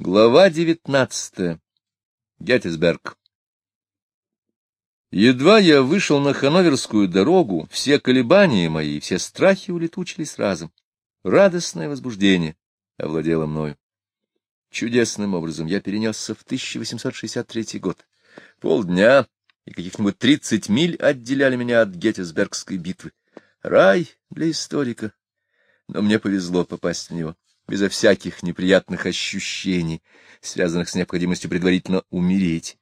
Глава девятнадцатая. Геттисберг. Едва я вышел на Ханноверскую дорогу, все колебания мои, все страхи улетучились разом. Радостное возбуждение овладело мною. Чудесным образом я перенесся в 1863 год. Полдня и каких-нибудь тридцать миль отделяли меня от Геттисбергской битвы. Рай для историка. Но мне повезло попасть в него безо всяких неприятных ощущений, связанных с необходимостью предварительно умереть.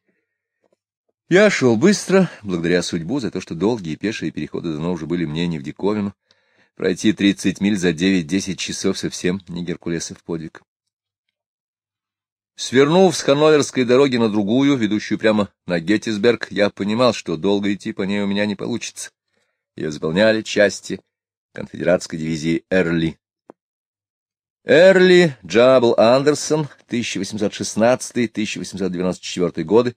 Я шел быстро, благодаря судьбу, за то, что долгие пешие переходы давно уже были мне не в диковину. Пройти тридцать миль за девять-десять часов совсем не Геркулесов подвиг. Свернув с Ханноверской дороги на другую, ведущую прямо на Геттисберг, я понимал, что долго идти по ней у меня не получится. Ее заполняли части конфедератской дивизии Эрли. Эрли Джабл Андерсон, 1816-1894 годы,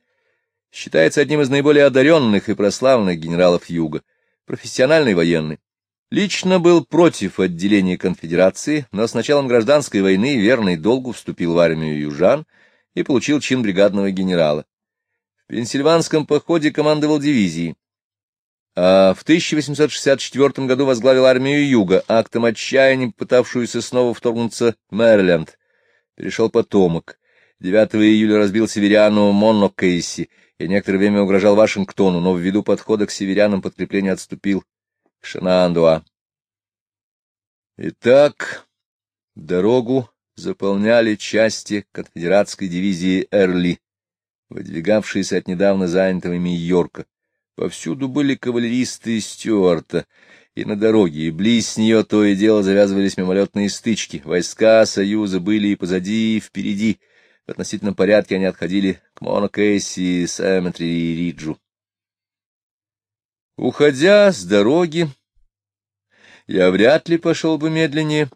считается одним из наиболее одаренных и прославленных генералов Юга, профессиональный военный. Лично был против отделения конфедерации, но с началом гражданской войны верный долгу вступил в армию южан и получил чин бригадного генерала. В Пенсильванском походе командовал дивизией а в 1864 году возглавил армию Юга, актом отчаяния пытавшуюся снова вторгнуться в Мэриленд. Перешел потомок. 9 июля разбил северяну Монно Кейси и некоторое время угрожал Вашингтону, но ввиду подхода к северянам подкрепление отступил к Шанандуа. Итак, дорогу заполняли части конфедератской дивизии Эрли, выдвигавшиеся от недавно занятого ими Йорка. Повсюду были кавалеристы Стюарта, и на дороге, и близ нее то и дело завязывались мимолетные стычки. Войска Союза были и позади, и впереди. В относительном порядке они отходили к Монокэсси, Сэмметри и Риджу. Уходя с дороги, я вряд ли пошел бы медленнее.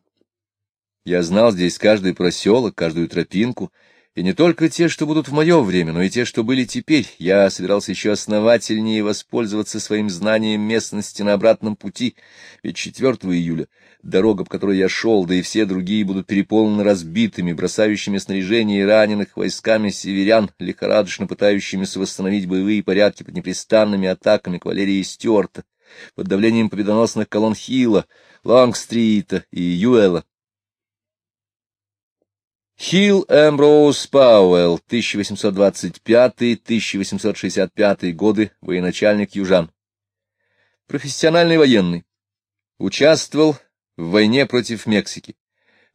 Я знал здесь каждый проселок, каждую тропинку, и не только те, что будут в мое время, но и те, что были теперь. Я собирался еще основательнее воспользоваться своим знанием местности на обратном пути, ведь 4 июля дорога, по которой я шел, да и все другие будут переполнены разбитыми, бросающими снаряжение и раненых войсками северян, лихорадочно пытающимися восстановить боевые порядки под непрестанными атаками кавалерии Стюарта, под давлением победоносных колонн Хилла, Лонгстрита и Юэла. Хилл Эмброуз Пауэлл, 1825-1865 годы, военачальник южан. Профессиональный военный. Участвовал в войне против Мексики.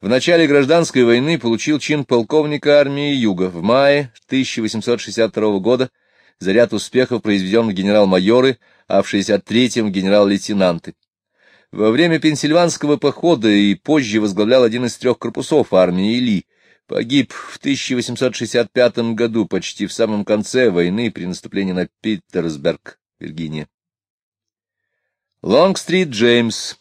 В начале гражданской войны получил чин полковника армии Юга. В мае 1862 года за ряд успехов произведен в генерал-майоры, а в 63-м генерал-лейтенанты. Во время Пенсильванского похода и позже возглавлял один из трех корпусов армии Ли — Погиб в 1865 году, почти в самом конце войны, при наступлении на Питерсберг, Виргиния. Лонгстрит Джеймс,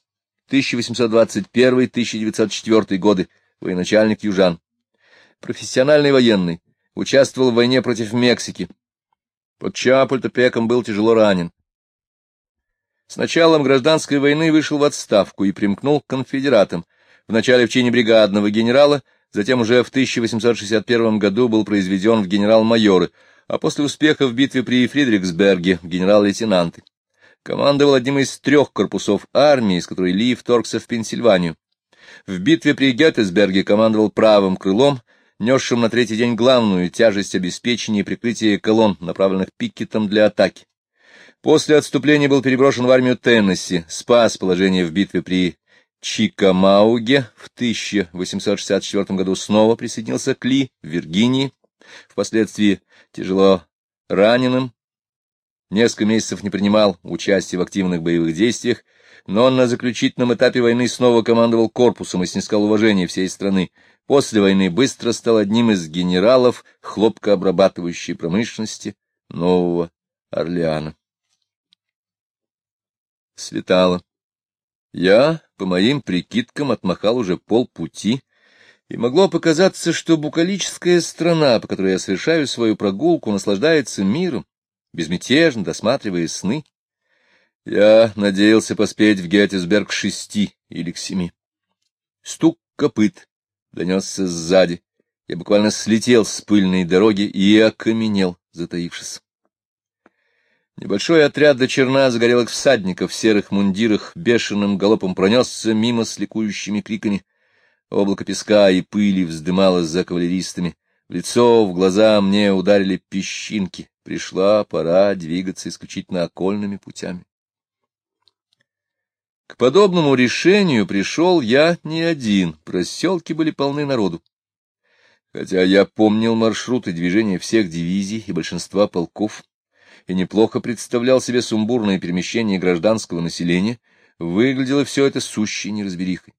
1821-1904 годы, военачальник южан. Профессиональный военный, участвовал в войне против Мексики. Под Чапультепеком был тяжело ранен. С началом гражданской войны вышел в отставку и примкнул к конфедератам, вначале в чине бригадного генерала, затем уже в 1861 году был произведен в генерал-майоры, а после успеха в битве при Фридриксберге в генерал-лейтенанты. Командовал одним из трех корпусов армии, с которой Ли вторгся в Пенсильванию. В битве при Геттесберге командовал правым крылом, несшим на третий день главную тяжесть обеспечения и прикрытия колонн, направленных пикетом для атаки. После отступления был переброшен в армию Теннесси, спас положение в битве при Чикамауге в 1864 году снова присоединился к Ли в Виргинии, впоследствии тяжело раненым, несколько месяцев не принимал участия в активных боевых действиях, но на заключительном этапе войны снова командовал корпусом и снискал уважение всей страны. После войны быстро стал одним из генералов хлопкообрабатывающей промышленности Нового Орлеана. Светало. Я, по моим прикидкам, отмахал уже полпути, и могло показаться, что букалическая страна, по которой я совершаю свою прогулку, наслаждается миром, безмятежно досматривая сны. Я надеялся поспеть в Геттисберг к шести или к семи. Стук копыт донесся сзади, Я буквально слетел с пыльной дороги и окаменел, затаившись. Небольшой отряд до черна загорелых всадников в серых мундирах бешеным галопом пронесся мимо с ликующими криками. Облако песка и пыли вздымалось за кавалеристами. В лицо, в глаза мне ударили песчинки. Пришла пора двигаться исключительно окольными путями. К подобному решению пришел я не один, проселки были полны народу. Хотя я помнил маршруты движения всех дивизий и большинства полков, и неплохо представлял себе сумбурное перемещение гражданского населения, выглядело все это сущей неразберихой.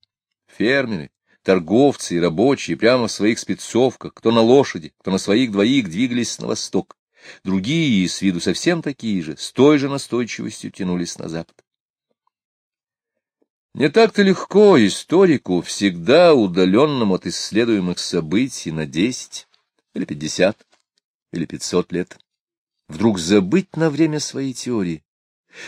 Фермеры, торговцы и рабочие прямо в своих спецовках, кто на лошади, кто на своих двоих двигались на восток. Другие, с виду совсем такие же, с той же настойчивостью тянулись на запад. Не так-то легко историку, всегда удаленному от исследуемых событий на десять или пятьдесят или пятьсот лет, вдруг забыть на время своей теории,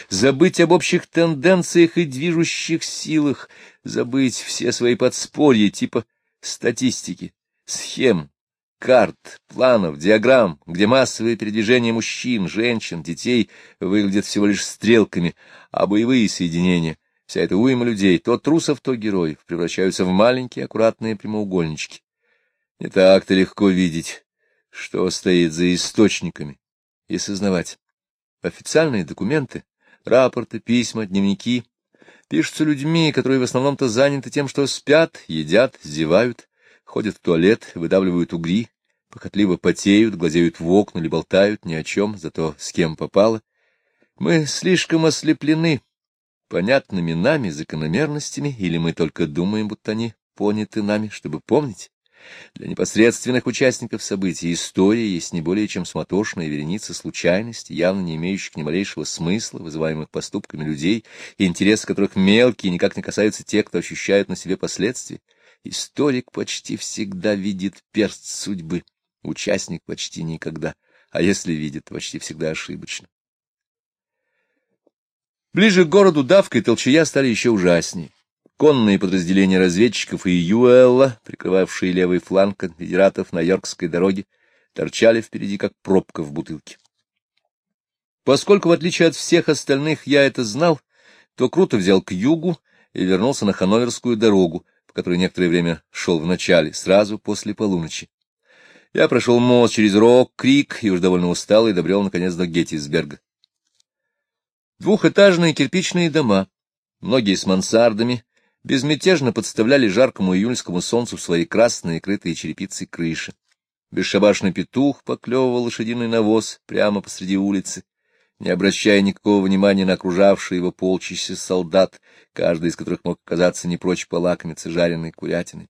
забыть об общих тенденциях и движущих силах, забыть все свои подспорья типа статистики, схем, карт, планов, диаграмм, где массовые передвижения мужчин, женщин, детей выглядят всего лишь стрелками, а боевые соединения, вся эта уйма людей, то трусов, то героев, превращаются в маленькие аккуратные прямоугольнички. Не так-то легко видеть, что стоит за источниками, и сознавать. Официальные документы, рапорты, письма, дневники пишутся людьми, которые в основном-то заняты тем, что спят, едят, зевают, ходят в туалет, выдавливают угри, похотливо потеют, глазеют в окна или болтают ни о чем, зато с кем попало. Мы слишком ослеплены понятными нами закономерностями, или мы только думаем, будто они поняты нами, чтобы помнить? Для непосредственных участников событий история есть не более чем суматошная вереница случайностей, явно не имеющих ни малейшего смысла, вызываемых поступками людей, и интерес которых мелкий и никак не касаются тех, кто ощущает на себе последствия. Историк почти всегда видит перст судьбы, участник почти никогда, а если видит, почти всегда ошибочно. Ближе к городу давка и толчая стали еще ужаснее. Конные подразделения разведчиков и Юэлла, прикрывавшие левый фланг конфедератов на Йоркской дороге, торчали впереди, как пробка в бутылке. Поскольку, в отличие от всех остальных, я это знал, то круто взял к югу и вернулся на Ханноверскую дорогу, по которой некоторое время шел в начале, сразу после полуночи. Я прошел мост через Рок-Крик и уж довольно устал и добрел, наконец, до Геттисберга. Двухэтажные кирпичные дома, многие с мансардами, безмятежно подставляли жаркому июльскому солнцу свои красные, крытые черепицей крыши. Бесшабашный петух поклевывал лошадиный навоз прямо посреди улицы, не обращая никакого внимания на окружавшие его полчища солдат, каждый из которых мог казаться не прочь полакомиться жареной курятиной.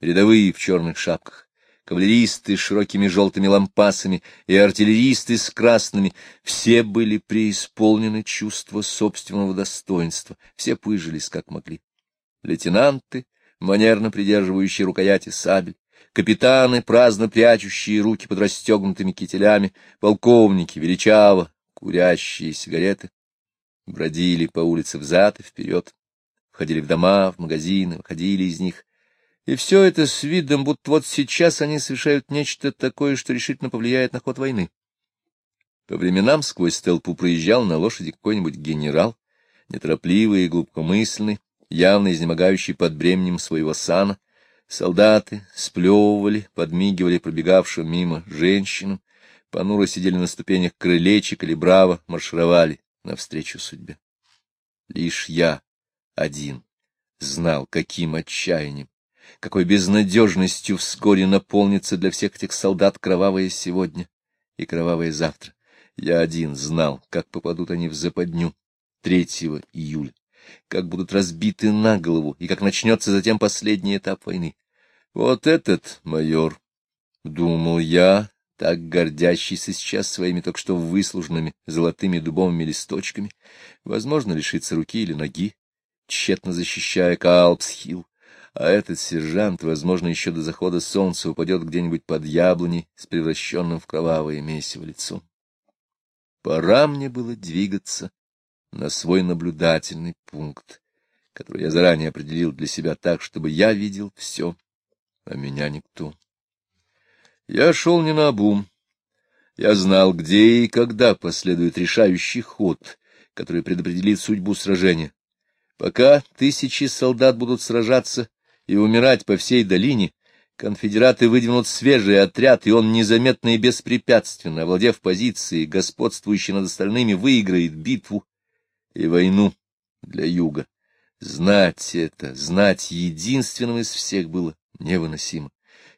Рядовые в черных шапках, кавалеристы с широкими желтыми лампасами и артиллеристы с красными, все были преисполнены чувства собственного достоинства, все пыжились как могли лейтенанты, манерно придерживающие рукояти сабель, капитаны, праздно прячущие руки под расстегнутыми кителями, полковники, величаво, курящие сигареты, бродили по улице взад и вперед, входили в дома, в магазины, выходили из них. И все это с видом, будто вот сейчас они совершают нечто такое, что решительно повлияет на ход войны. По временам сквозь толпу проезжал на лошади какой-нибудь генерал, неторопливый и глубокомысленный, явно изнемогающий под бременем своего сана. Солдаты сплевывали, подмигивали пробегавшим мимо женщинам, понуро сидели на ступенях крылечек или браво маршировали навстречу судьбе. Лишь я один знал, каким отчаянием, какой безнадежностью вскоре наполнится для всех этих солдат кровавое сегодня и кровавое завтра. Я один знал, как попадут они в западню 3 июля как будут разбиты на голову, и как начнется затем последний этап войны. Вот этот майор, — думал я, так гордящийся сейчас своими только что выслуженными золотыми дубовыми листочками, возможно, лишится руки или ноги, тщетно защищая Каалпсхилл, а этот сержант, возможно, еще до захода солнца упадет где-нибудь под яблоней с превращенным в кровавое месиво лицом. Пора мне было двигаться на свой наблюдательный пункт, который я заранее определил для себя так, чтобы я видел все, а меня никто Я шел не на обум. Я знал, где и когда последует решающий ход, который предопределит судьбу сражения. Пока тысячи солдат будут сражаться и умирать по всей долине, конфедераты выдвинут свежий отряд, и он незаметно и беспрепятственно, овладев позицией, господствующей над остальными, выиграет битву и войну для юга. Знать это, знать единственным из всех было невыносимо.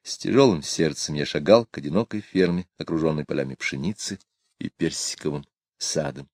С тяжелым сердцем я шагал к одинокой ферме, окруженной полями пшеницы и персиковым садом.